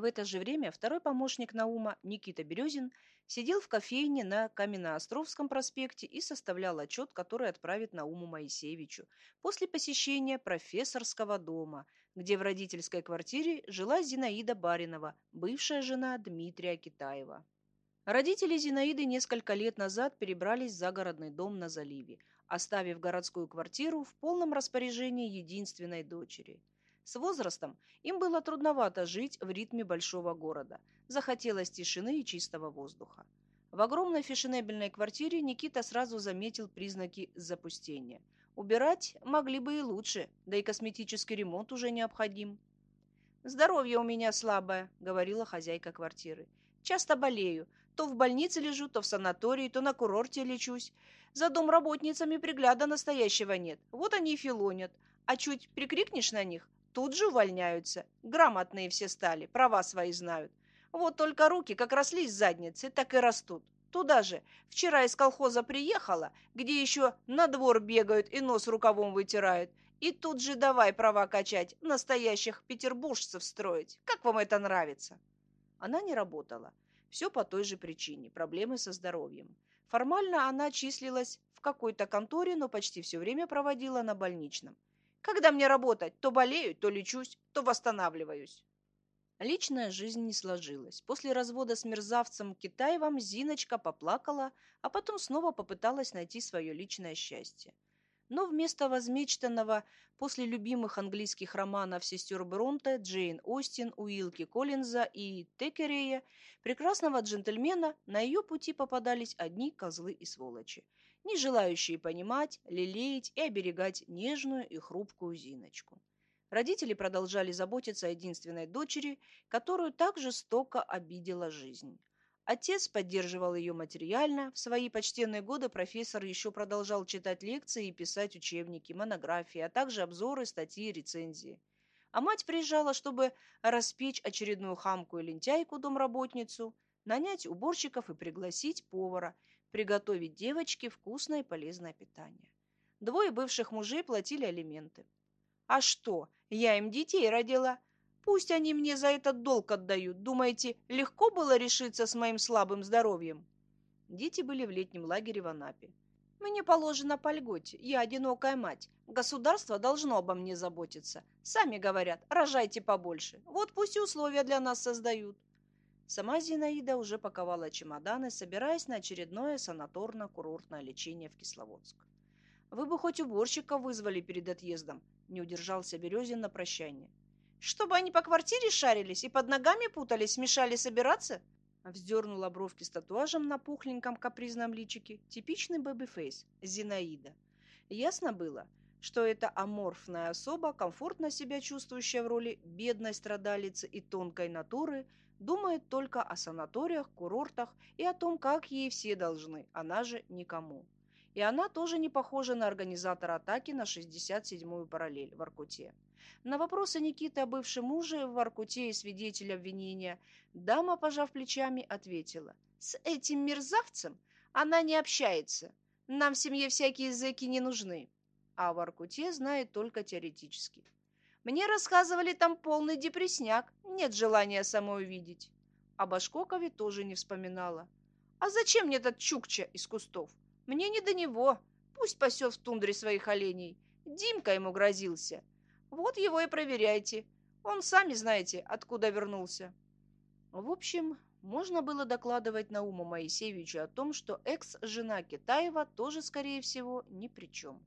В это же время второй помощник Наума, Никита Березин, сидел в кофейне на Каменноостровском проспекте и составлял отчет, который отправит Науму Моисеевичу после посещения профессорского дома, где в родительской квартире жила Зинаида Баринова, бывшая жена Дмитрия Китаева. Родители Зинаиды несколько лет назад перебрались в загородный дом на заливе, оставив городскую квартиру в полном распоряжении единственной дочери. С возрастом им было трудновато жить в ритме большого города. Захотелось тишины и чистого воздуха. В огромной фешенебельной квартире Никита сразу заметил признаки запустения. Убирать могли бы и лучше, да и косметический ремонт уже необходим. «Здоровье у меня слабое», — говорила хозяйка квартиры. «Часто болею. То в больнице лежу, то в санатории, то на курорте лечусь. За домработницами пригляда настоящего нет. Вот они и филонят. А чуть прикрикнешь на них, тут же увольняются. Грамотные все стали, права свои знают. Вот только руки как росли с задницы, так и растут. Туда же. Вчера из колхоза приехала, где еще на двор бегают и нос рукавом вытирают. И тут же давай права качать, настоящих петербуржцев строить. Как вам это нравится? Она не работала. Все по той же причине – проблемы со здоровьем. Формально она числилась в какой-то конторе, но почти все время проводила на больничном. Когда мне работать, то болею, то лечусь, то восстанавливаюсь. Личная жизнь не сложилась. После развода с мерзавцем Китаевым Зиночка поплакала, а потом снова попыталась найти свое личное счастье. Но вместо возмечтанного после любимых английских романов сестер Бронте, Джейн Остин, Уилки Коллинза и Текерея, прекрасного джентльмена, на ее пути попадались одни козлы и сволочи, не желающие понимать, лелеять и оберегать нежную и хрупкую Зиночку. Родители продолжали заботиться о единственной дочери, которую так жестоко обидела жизнь. Отец поддерживал ее материально. В свои почтенные годы профессор еще продолжал читать лекции и писать учебники, монографии, а также обзоры, статьи и рецензии. А мать приезжала, чтобы распечь очередную хамку и лентяйку домработницу, нанять уборщиков и пригласить повара, приготовить девочке вкусное и полезное питание. Двое бывших мужей платили алименты. А что, я им детей родила, Пусть они мне за этот долг отдают. Думаете, легко было решиться с моим слабым здоровьем? Дети были в летнем лагере в Анапе. Мне положено по льготе. Я одинокая мать. Государство должно обо мне заботиться. Сами говорят, рожайте побольше. Вот пусть и условия для нас создают. Сама Зинаида уже паковала чемоданы, собираясь на очередное санаторно-курортное лечение в Кисловодск. «Вы бы хоть уборщика вызвали перед отъездом», – не удержался Березин на прощание. Чтобы они по квартире шарились и под ногами путались, мешали собираться? Вздернула бровки с татуажем на пухленьком капризном личике. Типичный baby face. Зинаида. Ясно было, что эта аморфная особа, комфортно себя чувствующая в роли бедной страдалицы и тонкой натуры, думает только о санаториях, курортах и о том, как ей все должны, она же никому. И она тоже не похожа на организатора атаки на 67-ю параллель в Аркуте. На вопросы Никиты о бывшем муже в Воркуте и свидетеля обвинения дама, пожав плечами, ответила. «С этим мерзавцем она не общается. Нам в семье всякие зэки не нужны». А в Воркуте знает только теоретически. Мне рассказывали, там полный депресняк, нет желания самой увидеть. О Башкокове тоже не вспоминала. А зачем мне этот Чукча из кустов? Мне не до него. Пусть пасет в тундре своих оленей. Димка ему грозился. Вот его и проверяйте. Он, сами знаете, откуда вернулся. В общем, можно было докладывать Науму Моисеевичу о том, что экс-жена Китаева тоже, скорее всего, ни при чем.